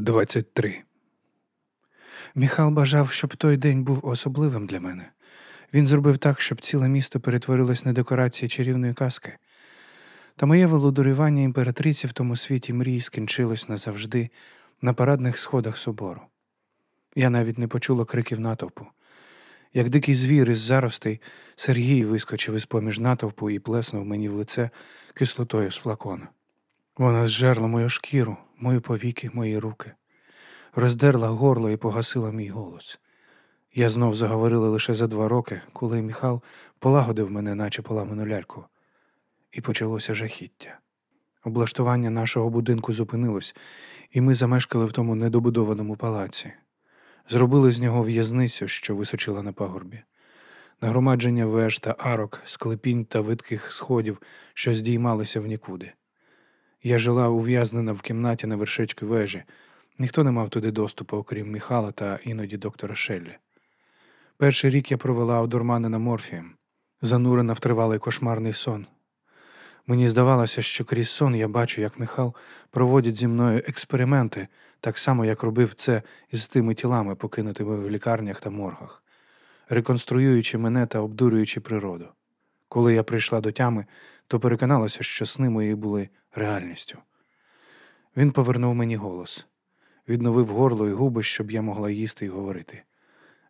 23. Міхал бажав, щоб той день був особливим для мене. Він зробив так, щоб ціле місто перетворилось на декорації чарівної казки. Та моє володарювання імператриці в тому світі мрій скінчилось назавжди на парадних сходах собору. Я навіть не почула криків натовпу. Як дикий звір із заростей, Сергій вискочив із поміж натовпу і плеснув мені в лице кислотою з флакона. Вона зжерла мою шкіру, мої повіки, мої руки, роздерла горло і погасила мій голос. Я знов заговорила лише за два роки, коли Міхал полагодив мене, наче поламану ляльку, і почалося жахіття. Облаштування нашого будинку зупинилось, і ми замешкали в тому недобудованому палаці. Зробили з нього в'язницю, що височила на пагорбі. Нагромадження веж та арок, склепінь та видких сходів, що здіймалися в нікуди. Я жила ув'язнена в кімнаті на вершечку вежі. Ніхто не мав туди доступу, окрім Міхала та іноді доктора Шеллі. Перший рік я провела одурманена морфієм, занурена в тривалий кошмарний сон. Мені здавалося, що крізь сон я бачу, як Михал проводить зі мною експерименти, так само, як робив це із тими тілами, покинутими в лікарнях та моргах, реконструюючи мене та обдурюючи природу. Коли я прийшла до тями, то переконалася, що сни мої були реальністю. Він повернув мені голос, відновив горло і губи, щоб я могла їсти і говорити,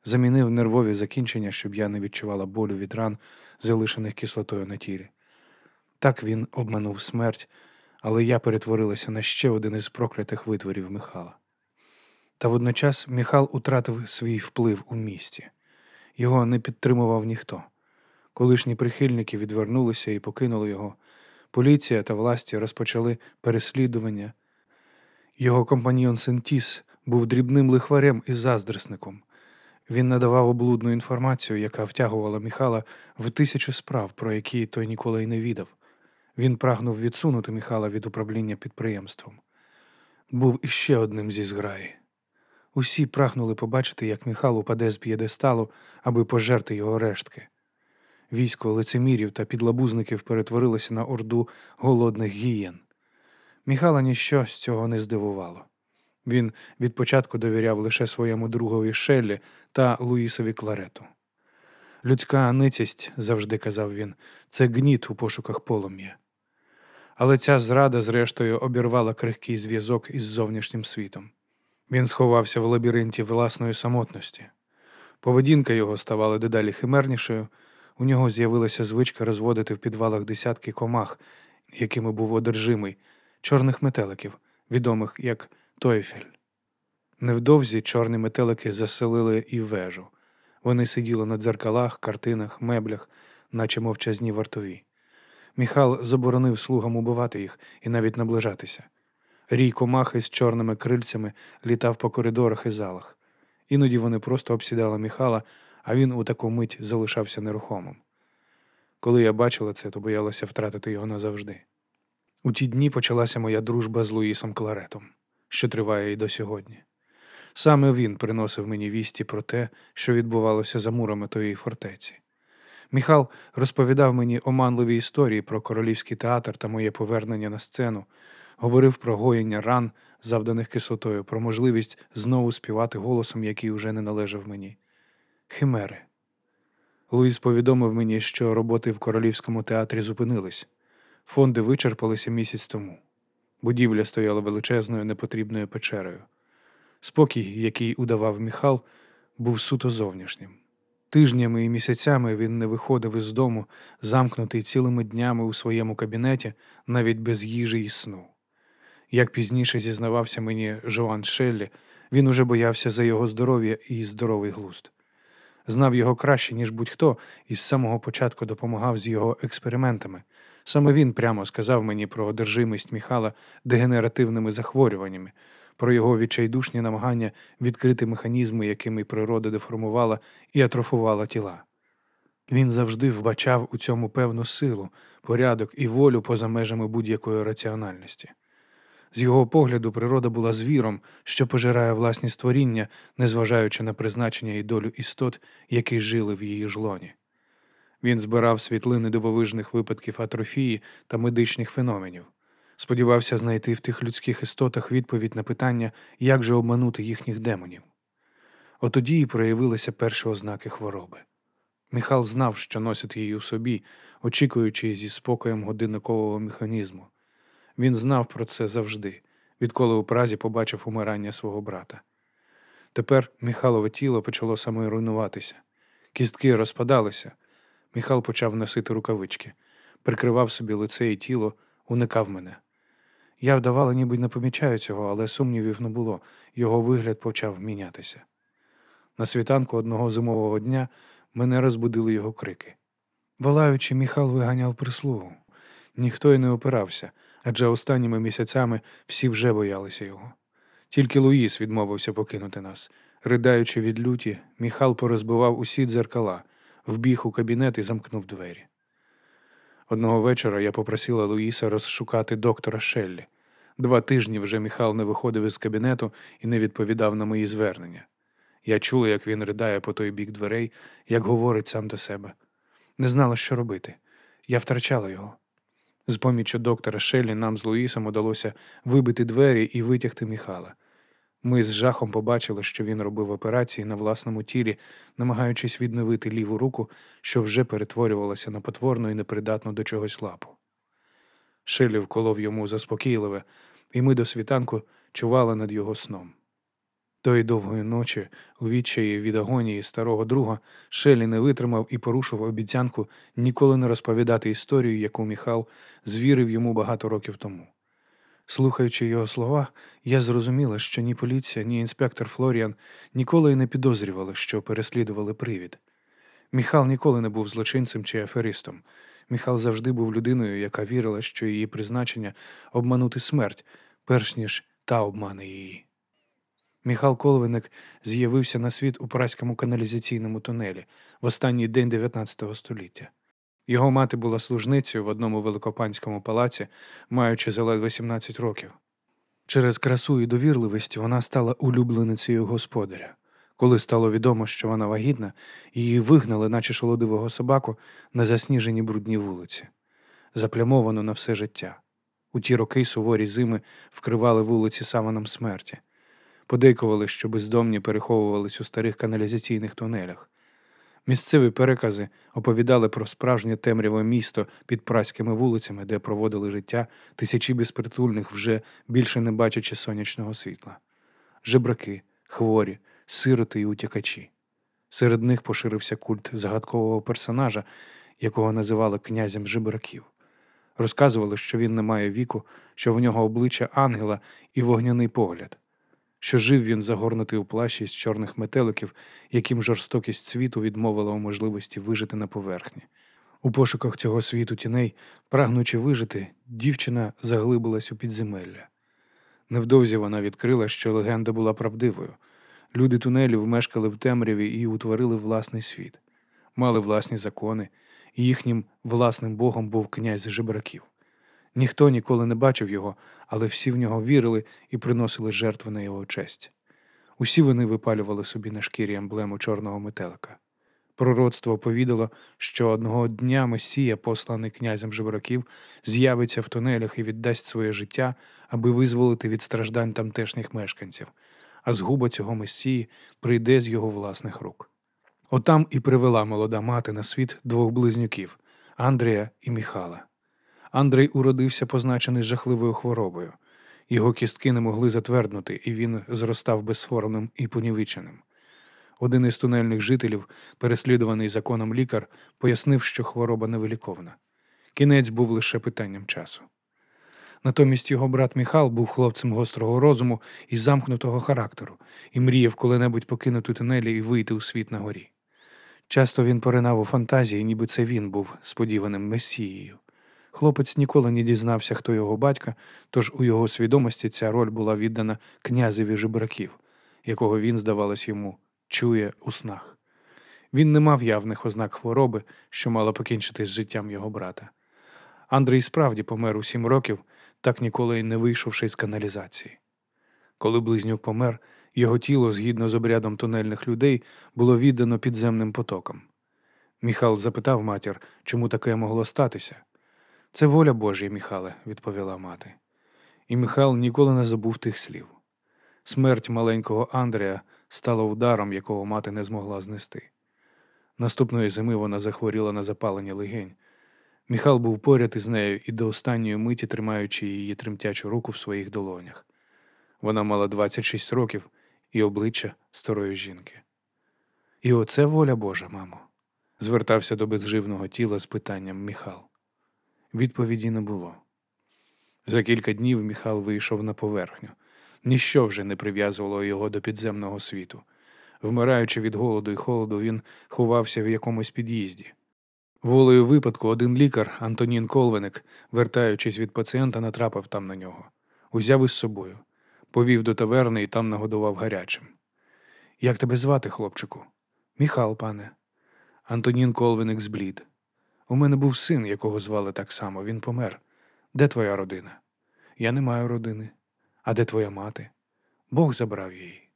замінив нервові закінчення, щоб я не відчувала болю від ран, залишених кислотою на тілі. Так він обманув смерть, але я перетворилася на ще один із проклятих витворів Михала. Та водночас Міхал утратив свій вплив у місті. Його не підтримував ніхто. Колишні прихильники відвернулися і покинули його. Поліція та власті розпочали переслідування. Його компаньйон Сентіс був дрібним лихварем і заздресником. Він надавав облудну інформацію, яка втягувала Міхала в тисячу справ, про які той ніколи й не відав. Він прагнув відсунути Міхала від управління підприємством. Був іще одним зі зграї. Усі прагнули побачити, як Міхал упаде з п'єдесталу, аби пожерти його рештки. Військо лицемірів та підлабузників перетворилося на орду голодних гієн. Міхала ніщо з цього не здивувало. Він від початку довіряв лише своєму другові Шеллі та Луїсові Кларету. Людська ницість, завжди казав він, це гніт у пошуках полум'я. Але ця зрада, зрештою, обірвала крихкий зв'язок із зовнішнім світом. Він сховався в лабіринті власної самотності. Поведінка його ставала дедалі химернішою. У нього з'явилася звичка розводити в підвалах десятки комах, якими був одержимий, чорних метеликів, відомих як Тойфель. Невдовзі чорні метелики заселили і вежу. Вони сиділи на дзеркалах, картинах, меблях, наче мовчазні вартові. Міхал заборонив слугам убивати їх і навіть наближатися. Рій комахи з чорними крильцями літав по коридорах і залах. Іноді вони просто обсідали Міхала, а він у таку мить залишався нерухомим. Коли я бачила це, то боялася втратити його назавжди. У ті дні почалася моя дружба з Луїсом Кларетом, що триває і до сьогодні. Саме він приносив мені вісті про те, що відбувалося за мурами тої фортеці. Міхал розповідав мені оманливі історії про королівський театр та моє повернення на сцену, говорив про гоєння ран, завданих кислотою, про можливість знову співати голосом, який уже не належав мені. Химери. Луїс повідомив мені, що роботи в королівському театрі зупинились. Фонди вичерпалися місяць тому. Будівля стояла величезною непотрібною печерою. Спокій, який удавав Міхал, був суто зовнішнім. Тижнями і місяцями він не виходив із дому, замкнутий цілими днями у своєму кабінеті, навіть без їжі і сну. Як пізніше зізнавався мені Жоан Шеллі, він уже боявся за його здоров'я і здоровий глузд. Знав його краще, ніж будь-хто, і з самого початку допомагав з його експериментами. Саме він прямо сказав мені про одержимість Міхала дегенеративними захворюваннями, про його відчайдушні намагання відкрити механізми, якими природа деформувала і атрофувала тіла. Він завжди вбачав у цьому певну силу, порядок і волю поза межами будь-якої раціональності. З його погляду, природа була звіром, що пожирає власні створіння, незважаючи на призначення і долю істот, які жили в її жлоні. Він збирав світлини дивовижних випадків атрофії та медичних феноменів, Сподівався знайти в тих людських істотах відповідь на питання, як же обманути їхніх демонів. Отоді і проявилися перші ознаки хвороби. Михал знав, що носить її у собі, очікуючи зі спокоєм годинникового механізму. Він знав про це завжди, відколи у Празі побачив умирання свого брата. Тепер Михалове тіло почало саморуйнуватися. Кістки розпадалися. Міхал почав носити рукавички, прикривав собі лице і тіло, уникав мене. Я вдавала, ніби не помічаю цього, але сумнівів не було, його вигляд почав мінятися. На світанку одного зимового дня мене розбудили його крики. Волаючи, Міхал виганяв прислугу. Ніхто й не опирався, адже останніми місяцями всі вже боялися його. Тільки Луїс відмовився покинути нас. Ридаючи від люті, Міхал порозбивав усі дзеркала, вбіг у кабінет і замкнув двері. Одного вечора я попросила Луїса розшукати доктора Шеллі. Два тижні вже Міхал не виходив із кабінету і не відповідав на мої звернення. Я чула, як він ридає по той бік дверей, як говорить сам до себе. Не знала, що робити. Я втрачала його. З поміччю доктора Шеллі нам з Луїсом удалося вибити двері і витягти Міхала. Ми з жахом побачили, що він робив операції на власному тілі, намагаючись відновити ліву руку, що вже перетворювалася на потворну і непридатну до чогось лапу. Шелі вколов йому заспокійливе, і ми до світанку чували над його сном. Тої довгої ночі, у відчаї від агонії старого друга, Шелі не витримав і порушив обіцянку ніколи не розповідати історію, яку Міхал звірив йому багато років тому. Слухаючи його слова, я зрозуміла, що ні поліція, ні інспектор Флоріан ніколи й не підозрювали, що переслідували привід. Міхал ніколи не був злочинцем чи аферистом. Міхал завжди був людиною, яка вірила, що її призначення обманути смерть, перш ніж та обмане її. Міхал Колвиник з'явився на світ у праському каналізаційному тунелі в останній день 19 століття. Його мати була служницею в одному великопанському палаці, маючи заледве 17 років. Через красу і довірливість вона стала улюбленицею господаря. Коли стало відомо, що вона вагітна, її вигнали, наче шолодивого собаку, на засніжені брудні вулиці, заплямовано на все життя. У ті роки суворі зими вкривали вулиці саваном смерті, подейкували, що бездомні переховувались у старих каналізаційних тунелях. Місцеві перекази оповідали про справжнє темряве місто під праськими вулицями, де проводили життя тисячі безпритульних, вже більше не бачачи сонячного світла. Жебраки, хворі, сироти й утікачі. Серед них поширився культ загадкового персонажа, якого називали князем жебраків. Розказували, що він не має віку, що в нього обличчя ангела і вогняний погляд що жив він загорнутий у плащі з чорних метеликів, яким жорстокість світу відмовила у можливості вижити на поверхні. У пошуках цього світу тіней, прагнучи вижити, дівчина заглибилась у підземелля. Невдовзі вона відкрила, що легенда була правдивою. Люди тунелів мешкали в темряві і утворили власний світ, мали власні закони, і їхнім власним богом був князь жебраків. Ніхто ніколи не бачив його, але всі в нього вірили і приносили жертви на його честь. Усі вони випалювали собі на шкірі емблему чорного метелика. Пророцтво повідало, що одного дня Месія, посланий князем жебраків, з'явиться в тунелях і віддасть своє життя, аби визволити від страждань тамтешніх мешканців, а згуба цього Месії прийде з його власних рук. Отам і привела молода мати на світ двох близнюків Андрія і Міхала. Андрей уродився позначений жахливою хворобою. Його кістки не могли затверднути, і він зростав безформним і понівеченим. Один із тунельних жителів, переслідуваний законом лікар, пояснив, що хвороба невиліковна. Кінець був лише питанням часу. Натомість його брат Міхал був хлопцем гострого розуму і замкнутого характеру, і мріяв коли-небудь покинути тунелі і вийти у світ на горі. Часто він поринав у фантазії, ніби це він був сподіваним месією. Хлопець ніколи не дізнався, хто його батька, тож у його свідомості ця роль була віддана князеві жебраків, якого він, здавалось йому, чує у снах. Він не мав явних ознак хвороби, що мала покінчитись з життям його брата. Андрій справді помер у сім років, так ніколи й не вийшовши з каналізації. Коли близнюк помер, його тіло, згідно з обрядом тунельних людей, було віддано підземним потоком. Міхал запитав матір, чому таке могло статися. Це воля Божія, Міхале, відповіла мати. І Михайло ніколи не забув тих слів. Смерть маленького Андрія стала ударом, якого мати не змогла знести. Наступної зими вона захворіла на запалення легень. Міхал був поряд із нею і до останньої миті тримаючи її тремтячу руку в своїх долонях. Вона мала 26 років і обличчя старої жінки. І оце воля Божа, мамо, звертався до безживного тіла з питанням Міхал. Відповіді не було. За кілька днів Міхал вийшов на поверхню. Ніщо вже не прив'язувало його до підземного світу. Вмираючи від голоду і холоду, він ховався в якомусь під'їзді. Волею випадку один лікар, Антонін Колвеник, вертаючись від пацієнта, натрапив там на нього. Узяв із собою, повів до таверни і там нагодував гарячим. Як тебе звати, хлопчику? Міхал, пане. Антонін Колвеник зблід. У мене був син, якого звали так само. Він помер. Де твоя родина? Я не маю родини. А де твоя мати? Бог забрав її.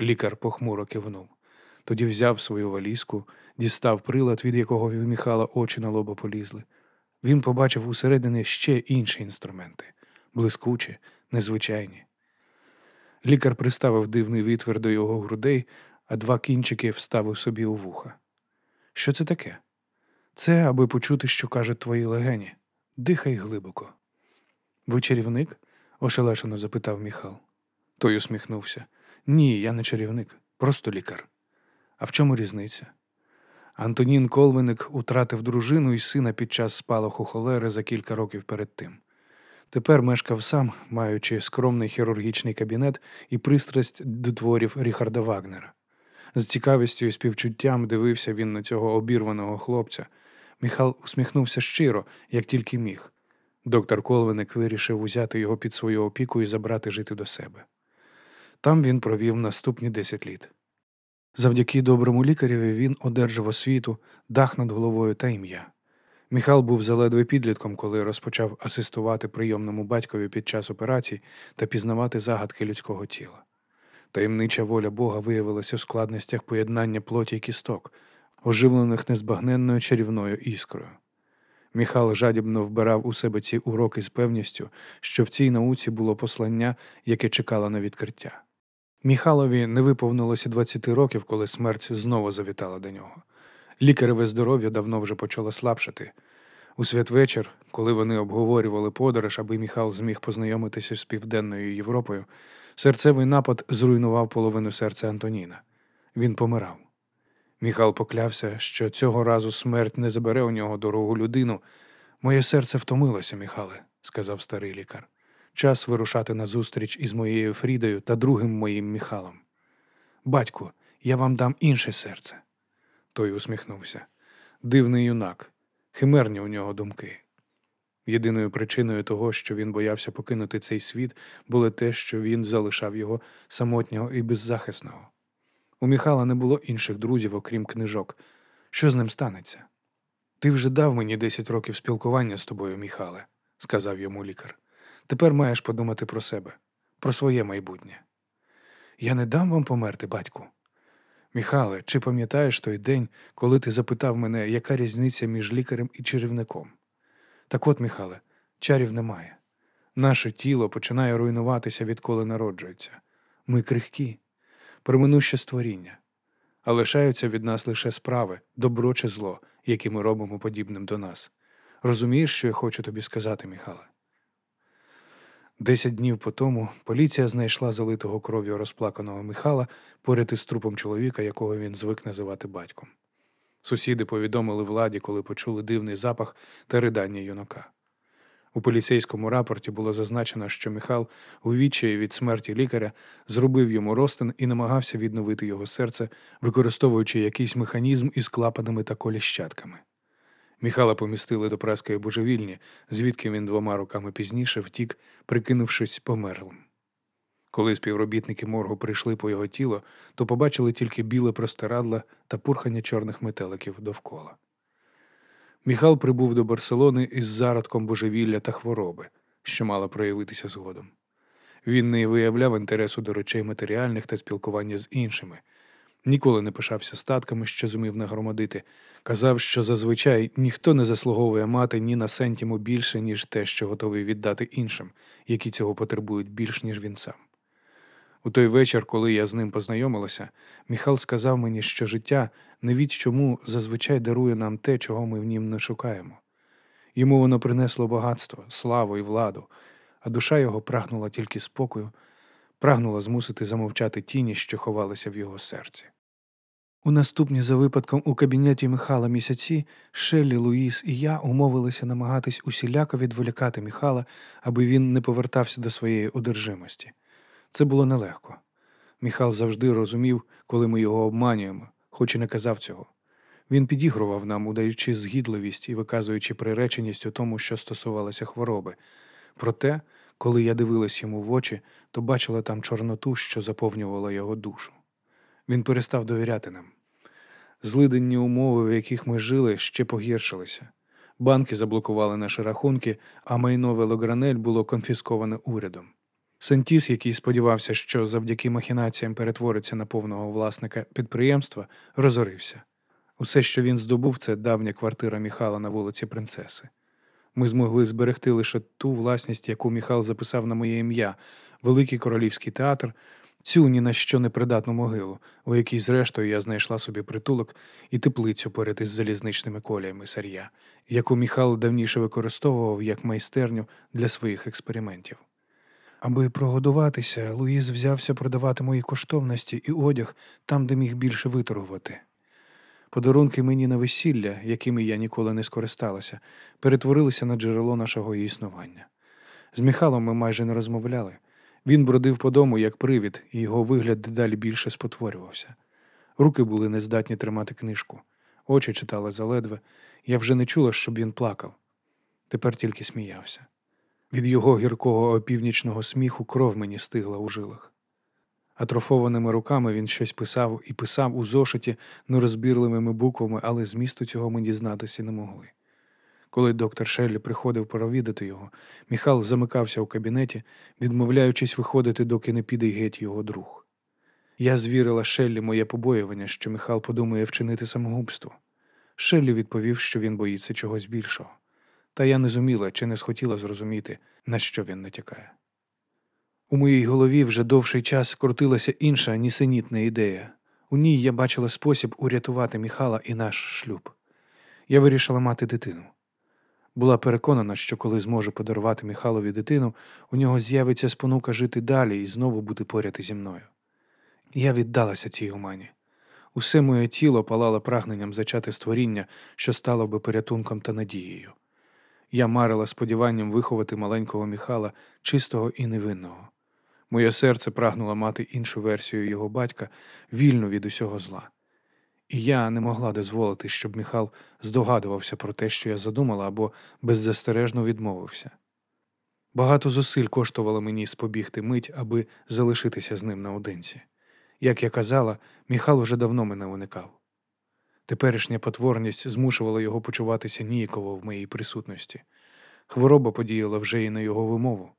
Лікар похмуро кивнув. Тоді взяв свою валізку, дістав прилад, від якого в Міхала очі на лоба полізли. Він побачив усередині ще інші інструменти блискучі, незвичайні. Лікар приставив дивний витвір до його грудей, а два кінчики вставив собі у вуха. Що це таке? Це, аби почути, що кажуть твої легені. Дихай глибоко. Ви чарівник? ошелешено запитав Міхал. Той усміхнувся. Ні, я не чарівник, просто лікар. А в чому різниця? Антонін Колвиник утратив дружину і сина під час спалаху холери за кілька років перед тим. Тепер мешкав сам, маючи скромний хірургічний кабінет і пристрасть до творів Ріхарда Вагнера. З цікавістю і співчуттям дивився він на цього обірваного хлопця. Міхал усміхнувся щиро, як тільки міг. Доктор Колвиник вирішив узяти його під свою опіку і забрати жити до себе. Там він провів наступні 10 літ. Завдяки доброму лікареві він одержав освіту, дах над головою та ім'я. Міхал був заледве підлітком, коли розпочав асистувати прийомному батькові під час операцій та пізнавати загадки людського тіла. Таємнича воля Бога виявилася у складностях поєднання плоті й кісток, оживлених незбагненною чарівною іскрою. Міхал жадібно вбирав у себе ці уроки з певністю, що в цій науці було послання, яке чекало на відкриття. Міхалові не виповнилося 20 років, коли смерть знову завітала до нього. Лікареве здоров'я давно вже почало слабшати. У святвечір, коли вони обговорювали подорож, аби Міхал зміг познайомитися з Південною Європою, серцевий напад зруйнував половину серця Антоніна. Він помирав. Міхал поклявся, що цього разу смерть не забере у нього дорогу людину. Моє серце втомилося, Міхале, сказав старий лікар. Час вирушати на зустріч із моєю Фрідою та другим моїм Міхалом. Батьку, я вам дам інше серце. Той усміхнувся. Дивний юнак, химерні у нього думки. Єдиною причиною того, що він боявся покинути цей світ, було те, що він залишав його самотнього і беззахисного. У Міхала не було інших друзів, окрім книжок. Що з ним станеться? Ти вже дав мені десять років спілкування з тобою, Міхале, сказав йому лікар. Тепер маєш подумати про себе, про своє майбутнє. Я не дам вам померти, батьку. Міхале, чи пам'ятаєш той день, коли ти запитав мене, яка різниця між лікарем і чарівником? Так от, Міхале, чарів немає. Наше тіло починає руйнуватися, відколи народжується. Ми крихкі, проминуще створіння, а лишаються від нас лише справи, добро чи зло, які ми робимо подібним до нас. Розумієш, що я хочу тобі сказати, Міхале? Десять днів по тому поліція знайшла залитого кров'ю розплаканого Михала поряд із трупом чоловіка, якого він звик називати батьком. Сусіди повідомили владі, коли почули дивний запах та ридання юнака. У поліцейському рапорті було зазначено, що Михал, у відчаї від смерті лікаря, зробив йому розтин і намагався відновити його серце, використовуючи якийсь механізм із клапанами та коліщатками. Міхала помістили до праської божевільні, звідки він двома роками пізніше втік, прикинувшись померлим. Коли співробітники моргу прийшли по його тіло, то побачили тільки біле простирадла та пурхання чорних метеликів довкола. Міхал прибув до Барселони із зародком божевілля та хвороби, що мала проявитися згодом. Він не виявляв інтересу до речей матеріальних та спілкування з іншими. Ніколи не пишався статками, що зумів нагромадити. Казав, що зазвичай ніхто не заслуговує мати ні на сентіму більше, ніж те, що готовий віддати іншим, які цього потребують більш, ніж він сам. У той вечір, коли я з ним познайомилася, Міхал сказав мені, що життя не від чому зазвичай дарує нам те, чого ми в нім не шукаємо. Йому воно принесло багатство, славу і владу, а душа його прагнула тільки спокою, прагнула змусити замовчати тіні, що ховалися в його серці. У наступні за випадком у кабінеті Михала місяці Шеллі, Луїс і я умовилися намагатись усіляко відволікати Міхала, аби він не повертався до своєї одержимості. Це було нелегко. Міхал завжди розумів, коли ми його обманюємо, хоч і не казав цього. Він підігрував нам, удаючи згідливість і виказуючи приреченість у тому, що стосувалося хвороби. Проте, коли я дивилась йому в очі, то бачила там чорноту, що заповнювала його душу. Він перестав довіряти нам. Злиденні умови, в яких ми жили, ще погіршилися. Банки заблокували наші рахунки, а майно велогранель було конфісковане урядом. Сентіс, який сподівався, що завдяки махінаціям перетвориться на повного власника підприємства, розорився. Усе, що він здобув, це давня квартира Міхала на вулиці Принцеси. Ми змогли зберегти лише ту власність, яку Міхал записав на моє ім'я, Великий Королівський театр, цю ні на що непридатну могилу, у якій, зрештою, я знайшла собі притулок і теплицю поряд із залізничними коліями сар'я, яку Міхал давніше використовував як майстерню для своїх експериментів. Аби прогодуватися, Луїз взявся продавати мої коштовності і одяг там, де міг більше виторгувати. Подарунки мені на весілля, якими я ніколи не скористалася, перетворилися на джерело нашого існування. З Михайлом ми майже не розмовляли. Він бродив по дому як привід, і його вигляд дедалі більше спотворювався. Руки були нездатні тримати книжку, очі читали заледве. Я вже не чула, щоб він плакав. Тепер тільки сміявся. Від його гіркого опівнічного сміху кров мені стигла у жилах. Атрофованими руками він щось писав і писав у зошиті нерозбірливими буквами, але змісту цього ми дізнатися не могли. Коли доктор Шеллі приходив провідати його, Міхал замикався у кабінеті, відмовляючись виходити, доки не піде геть його друг. Я звірила Шеллі моє побоювання, що Міхал подумає вчинити самогубство. Шеллі відповів, що він боїться чогось більшого. Та я не зуміла чи не схотіла зрозуміти, на що він натякає. У моїй голові вже довший час крутилася інша нісенітна ідея. У ній я бачила спосіб урятувати Міхала і наш шлюб. Я вирішила мати дитину. Була переконана, що коли зможе подарувати Міхалові дитину, у нього з'явиться спонука жити далі і знову бути поряд зі мною. Я віддалася цій умані. Усе моє тіло палало прагненням зачати створіння, що стало би порятунком та надією. Я марила сподіванням виховати маленького Міхала чистого і невинного. Моє серце прагнуло мати іншу версію його батька, вільну від усього зла. І я не могла дозволити, щоб Міхал здогадувався про те, що я задумала, або беззастережно відмовився. Багато зусиль коштувало мені спобігти мить, аби залишитися з ним наодинці. Як я казала, Міхал уже давно мене уникав. Теперішня потворність змушувала його почуватися ніяково в моїй присутності. Хвороба подіяла вже і на його вимову.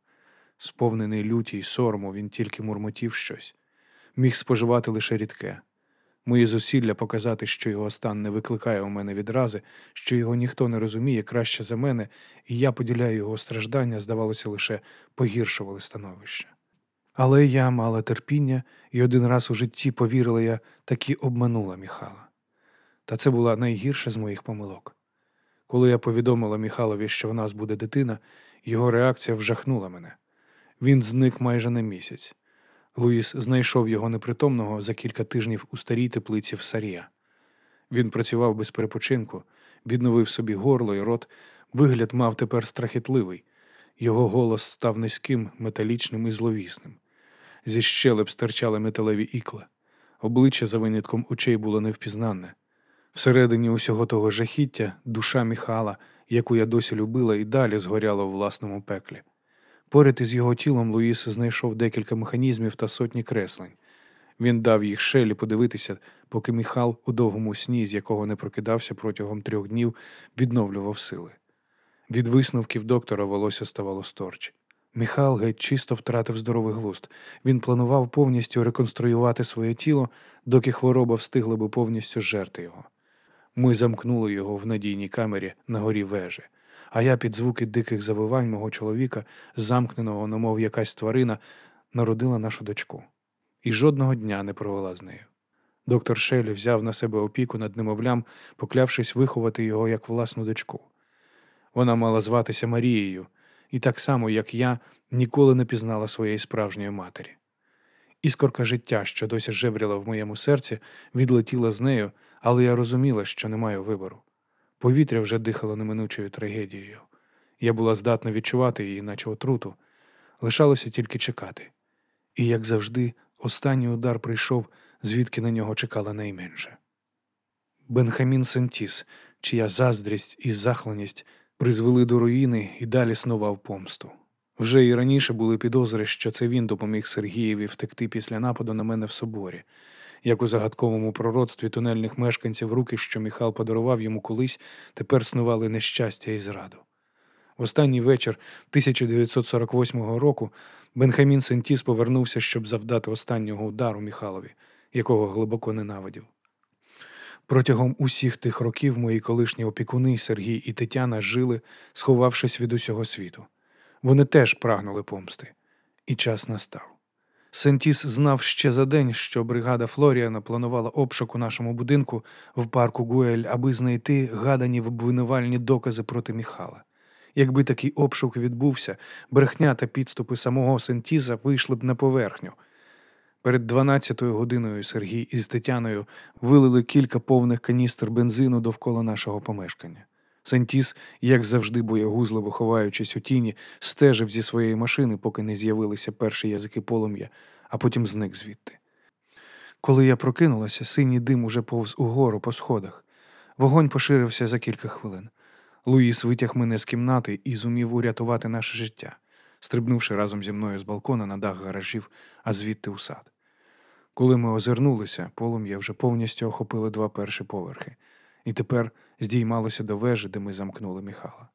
Сповнений люті й сорому, він тільки мурмотів щось, міг споживати лише рідке. Мої зусилля показати, що його стан не викликає у мене відрази, що його ніхто не розуміє краще за мене, і я поділяю його страждання, здавалося, лише погіршували становище. Але я мала терпіння і один раз у житті повірила я, таки обманула Міхала. Та це була найгірша з моїх помилок. Коли я повідомила Міхалові, що в нас буде дитина, його реакція вжахнула мене. Він зник майже на місяць. Луїс знайшов його непритомного за кілька тижнів у старій теплиці в Сарія. Він працював без перепочинку, відновив собі горло і рот, вигляд мав тепер страхітливий. Його голос став низьким, металічним і зловісним. Зі щелеп стирчали металеві ікла. Обличчя за винятком очей було невпізнанне. Всередині усього того жахіття душа Міхала, яку я досі любила, і далі згоряла у власному пеклі. Поряд із його тілом Луїс знайшов декілька механізмів та сотні креслень. Він дав їх шелі подивитися, поки Міхал у довгому сні, з якого не прокидався протягом трьох днів, відновлював сили. Від висновків доктора волосся ставало сторч. Міхал геть чисто втратив здоровий глузд. Він планував повністю реконструювати своє тіло, доки хвороба встигла би повністю жерти його. Ми замкнули його в надійній камері на горі вежі, а я під звуки диких завивань мого чоловіка, замкненого, немов якась тварина, народила нашу дочку. І жодного дня не провела з нею. Доктор Шелі взяв на себе опіку над немовлям, поклявшись виховати його як власну дочку. Вона мала зватися Марією, і так само, як я, ніколи не пізнала своєї справжньої матері. Іскорка життя, що досі жевріла в моєму серці, відлетіла з нею, але я розуміла, що не маю вибору. Повітря вже дихало неминучою трагедією. Я була здатна відчувати її, наче отруту. Лишалося тільки чекати. І, як завжди, останній удар прийшов, звідки на нього чекала найменше. Бенхамін Сентіс, чия заздрість і захленість призвели до руїни і далі снував помсту. Вже і раніше були підозри, що це він допоміг Сергієві втекти після нападу на мене в соборі, як у загадковому пророцтві тунельних мешканців руки, що Міхал подарував йому колись, тепер снували нещастя і зраду. В останній вечір 1948 року Бенхамін Сентіс повернувся, щоб завдати останнього удару Міхалові, якого глибоко ненавидів. Протягом усіх тих років мої колишні опікуни Сергій і Тетяна жили, сховавшись від усього світу. Вони теж прагнули помсти, і час настав. Сентіс знав ще за день, що бригада Флоріана планувала обшук у нашому будинку в парку Гуель, аби знайти гадані обвинувальні докази проти Міхала. Якби такий обшук відбувся, брехня та підступи самого Сентіза вийшли б на поверхню. Перед 12-ю годиною Сергій із Тетяною вилили кілька повних каністр бензину довкола нашого помешкання. Сентіс, як завжди боягузливо ховаючись у тіні, стежив зі своєї машини, поки не з'явилися перші язики полум'я, а потім зник звідти. Коли я прокинулася, синій дим уже повз угору по сходах. Вогонь поширився за кілька хвилин. Луїс витяг мене з кімнати і зумів урятувати наше життя, стрибнувши разом зі мною з балкона на дах гаражів, а звідти у сад. Коли ми озирнулися, полум'я вже повністю охопило два перші поверхи, і тепер здіймалося до вежі, де ми замкнули Міхала.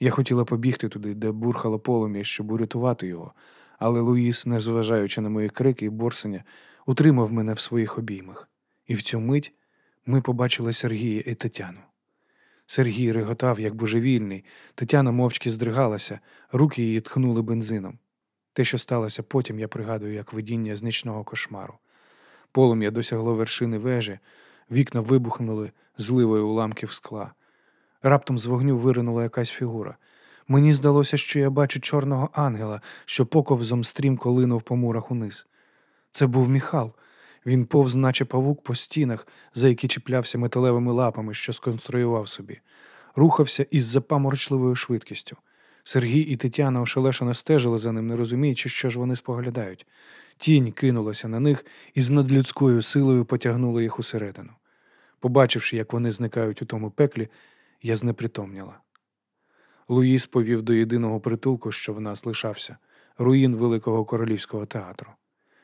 Я хотіла побігти туди, де бурхало полум'я, щоб урятувати його, але Луїс, незважаючи на мої крики і борсення, утримав мене в своїх обіймах. І в цю мить ми побачили Сергія і Тетяну. Сергій реготав, як божевільний, Тетяна мовчки здригалася, руки її тхнули бензином. Те, що сталося потім, я пригадую, як видіння з нічного кошмару. Полум'я досягло вершини вежі, вікна вибухнули зливою уламків скла. Раптом з вогню виринула якась фігура. Мені здалося, що я бачу чорного ангела, що поковзом стрімко линув по мурах униз. Це був Міхал. Він повз, наче павук по стінах, за які чіплявся металевими лапами, що сконструював собі, рухався із запаморочливою швидкістю. Сергій і Тетяна ошелешено стежили за ним, не розуміючи, що ж вони споглядають. Тінь кинулася на них і з надлюдською силою потягнула їх усередину. Побачивши, як вони зникають у тому пеклі, я знепритомніла. Луїс повів до єдиного притулку, що в нас лишався, руїн Великого Королівського театру.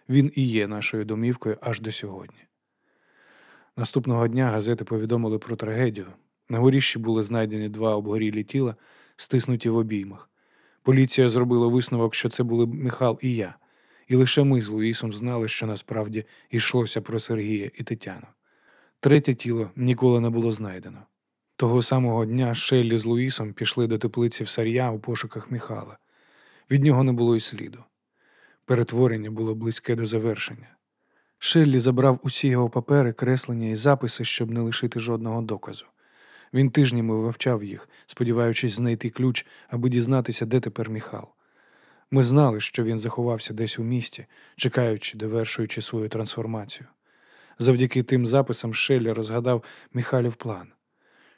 Він і є нашою домівкою аж до сьогодні. Наступного дня газети повідомили про трагедію. На горіщі були знайдені два обгорілі тіла, стиснуті в обіймах. Поліція зробила висновок, що це були Михал і я, і лише ми з Луїсом знали, що насправді йшлося про Сергія і Тетяну. Третє тіло ніколи не було знайдено. Того самого дня Шеллі з Луїсом пішли до теплиці в Сар'я у пошуках Міхала. Від нього не було й сліду. Перетворення було близьке до завершення. Шеллі забрав усі його папери, креслення і записи, щоб не лишити жодного доказу. Він тижнями вивчав їх, сподіваючись знайти ключ, аби дізнатися, де тепер Міхал. Ми знали, що він заховався десь у місті, чекаючи, довершуючи свою трансформацію. Завдяки тим записам Шеллі розгадав Міхалів план.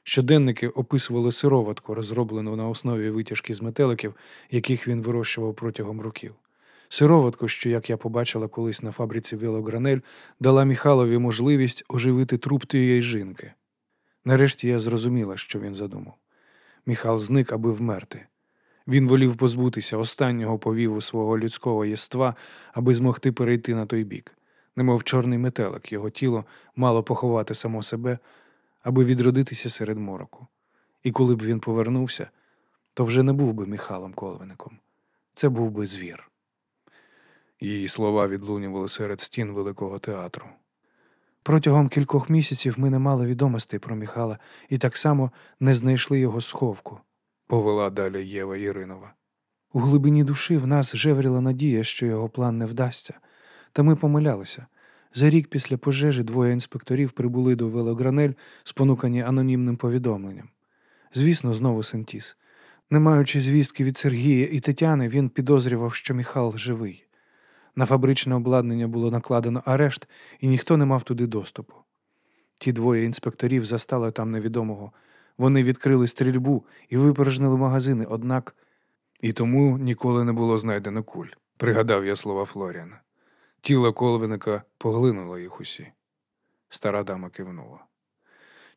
Щоденники описували сироватку, розроблену на основі витяжки з метеликів, яких він вирощував протягом років. Сироватку, що, як я побачила колись на фабриці Вілогранель, дала Міхалові можливість оживити труп тієї жінки. Нарешті я зрозуміла, що він задумав. Міхал зник, аби вмерти. Він волів позбутися останнього повіву свого людського єства, аби змогти перейти на той бік. Немов чорний метелик, його тіло мало поховати само себе, аби відродитися серед мороку. І коли б він повернувся, то вже не був би Міхалом Колвиником. це був би звір. Її слова відлунювали серед стін великого театру. Протягом кількох місяців ми не мали відомостей про Міхала і так само не знайшли його сховку, повела далі Єва Іринова. У глибині душі в нас жевріла надія, що його план не вдасться, та ми помилялися. За рік після пожежі двоє інспекторів прибули до Велогранель, спонукані анонімним повідомленням. Звісно, знову Сентіс. Не маючи звістки від Сергія і Тетяни, він підозрював, що Міхал живий. На фабричне обладнання було накладено арешт, і ніхто не мав туди доступу. Ті двоє інспекторів застали там невідомого. Вони відкрили стрільбу і випорожнили магазини, однак і тому ніколи не було знайдено куль, пригадав я слова Флоріана. Тіло колвиника поглинуло їх усі. Стара дама кивнула.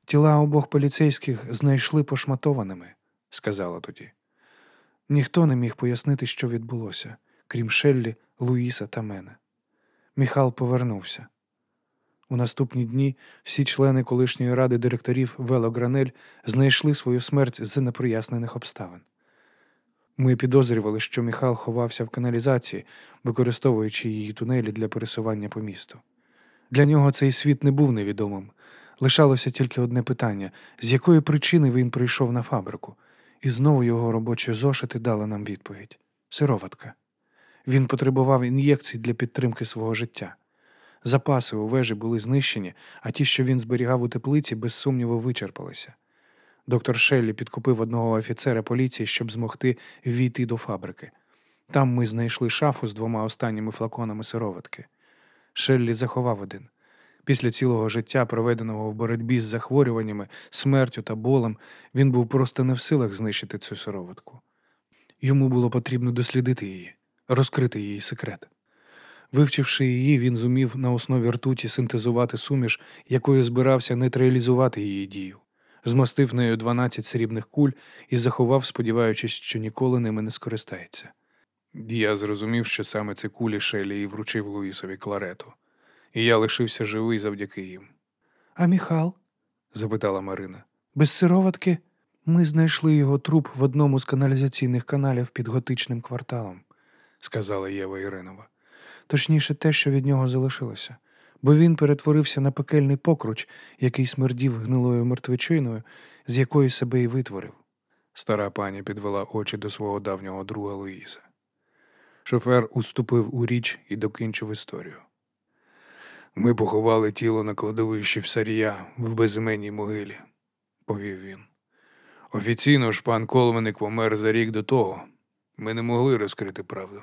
Тіла обох поліцейських знайшли пошматованими, сказала тоді. Ніхто не міг пояснити, що відбулося, крім Шеллі, Луїса та мене. Міхал повернувся. У наступні дні всі члени колишньої ради директорів Велогранель знайшли свою смерть з неприяснених обставин. Ми підозрювали, що Міхал ховався в каналізації, використовуючи її тунелі для пересування по місту. Для нього цей світ не був невідомим. Лишалося тільки одне питання: з якої причини він прийшов на фабрику, і знову його робочі зошити дали нам відповідь сироватка. Він потребував ін'єкцій для підтримки свого життя. Запаси у вежі були знищені, а ті, що він зберігав у теплиці, без сумніву вичерпалися. Доктор Шеллі підкупив одного офіцера поліції, щоб змогти війти до фабрики. Там ми знайшли шафу з двома останніми флаконами сироватки. Шеллі заховав один. Після цілого життя, проведеного в боротьбі з захворюваннями, смертю та болем, він був просто не в силах знищити цю сироватку. Йому було потрібно дослідити її, розкрити її секрет. Вивчивши її, він зумів на основі ртуті синтезувати суміш, якою збирався нейтралізувати її дію змастив нею 12 срібних куль і заховав, сподіваючись, що ніколи ними не скористається. Я зрозумів, що саме ці кулі Шелі і вручив Луїсові кларету, і я лишився живий завдяки їм. А Міхал? запитала Марина. Без сироватки ми знайшли його труп в одному з каналізаційних каналів під готичним кварталом, сказала Єва Іринова. Точніше, те, що від нього залишилося бо він перетворився на пекельний покруч, який смердів гнилою мертвечиною, з якої себе й витворив. Стара пані підвела очі до свого давнього друга Луїза. Шофер уступив у річ і докінчив історію. Ми поховали тіло на кладовищі в Сарія в безіменній могилі, повів він. Офіційно ж пан Колменик помер за рік до того. Ми не могли розкрити правду.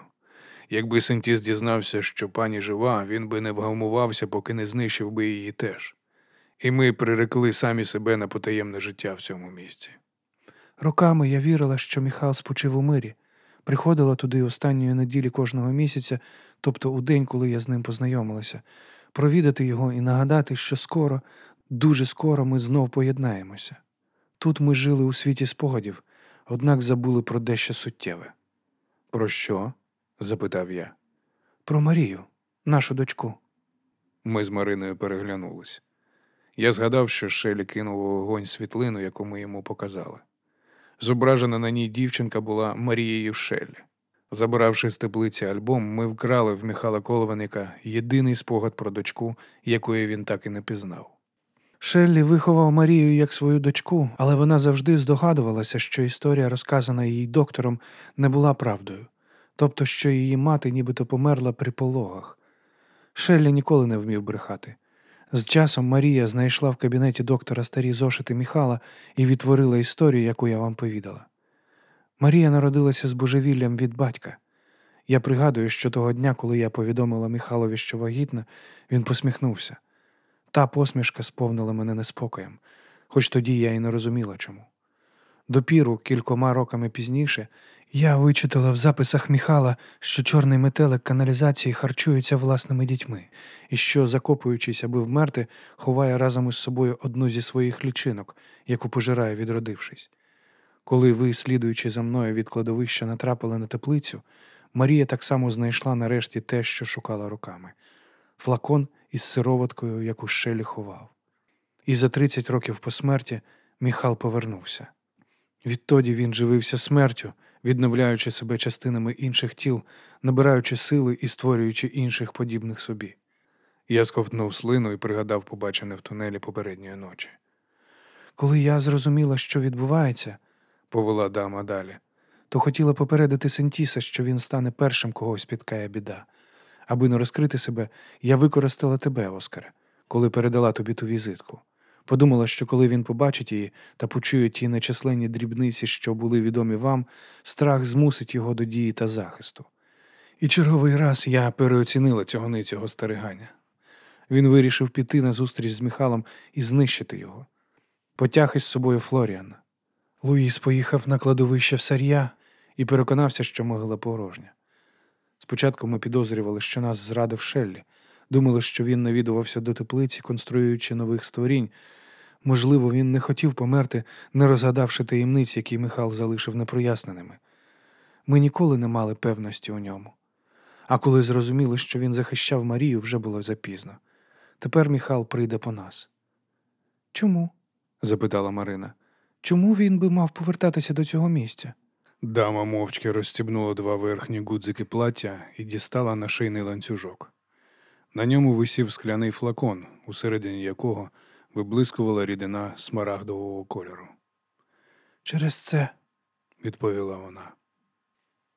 Якби Сентіс дізнався, що пані жива, він би не вгамувався, поки не знищив би її теж. І ми прирекли самі себе на потаємне життя в цьому місці. Роками я вірила, що Міхал спочив у мирі, приходила туди останньої неділі кожного місяця, тобто у день, коли я з ним познайомилася, провідати його і нагадати, що скоро, дуже скоро ми знов поєднаємося. Тут ми жили у світі спогадів, однак забули про дещо суттєве. Про що? запитав я. Про Марію, нашу дочку. Ми з Мариною переглянулись. Я згадав, що Шелі кинув у вогонь світлину, яку ми йому показали. Зображена на ній дівчинка була Марією Шеллі. Забиравши з теплиці альбом, ми вкрали в Михайла Колованика єдиний спогад про дочку, якої він так і не пізнав. Шеллі виховав Марію як свою дочку, але вона завжди здогадувалася, що історія, розказана їй доктором, не була правдою тобто, що її мати нібито померла при пологах. Шеллі ніколи не вмів брехати. З часом Марія знайшла в кабінеті доктора старі зошити Міхала і відтворила історію, яку я вам повідала. Марія народилася з божевіллям від батька. Я пригадую, що того дня, коли я повідомила Міхалові, що вагітна, він посміхнувся. Та посмішка сповнила мене неспокоєм, хоч тоді я і не розуміла чому. Допіру, кількома роками пізніше, я вичитала в записах Міхала, що чорний метелик каналізації харчується власними дітьми, і що, закопуючись, аби вмерти, ховає разом із собою одну зі своїх лічинок, яку пожирає, відродившись. Коли ви, слідуючи за мною від кладовища, натрапили на теплицю, Марія так само знайшла нарешті те, що шукала руками флакон із сироваткою, яку Шелі ховав. І за 30 років по смерті Міхал повернувся. Відтоді він живився смертю, відновляючи себе частинами інших тіл, набираючи сили і створюючи інших подібних собі. Я сковтнув слину і пригадав побачене в тунелі попередньої ночі. Коли я зрозуміла, що відбувається, повела дама далі, то хотіла попередити Сентіса, що він стане першим, кого спіткає біда. Аби не розкрити себе, я використала тебе, Оскаре, коли передала тобі ту візитку. Подумала, що коли він побачить її та почує ті нечисленні дрібниці, що були відомі вам, страх змусить його до дії та захисту. І черговий раз я переоцінила цього ницього старигання. Він вирішив піти на зустріч з Михалом і знищити його. Потяг із собою Флоріана. Луїс поїхав на кладовище в Сар'я і переконався, що могила порожня. Спочатку ми підозрювали, що нас зрадив Шеллі, думали, що він навідувався до теплиці, конструюючи нових створінь. Можливо, він не хотів померти, не розгадавши таємниць, які Михал залишив непроясненими. Ми ніколи не мали певності у ньому. А коли зрозуміли, що він захищав Марію, вже було запізно. Тепер Міхал прийде по нас. Чому? запитала Марина. Чому він би мав повертатися до цього місця? Дама мовчки розстібнула два верхні гудзики плаття і дістала на шийний ланцюжок. На ньому висів скляний флакон, усередині якого виблискувала рідина смарагдового кольору. Через це, відповіла вона.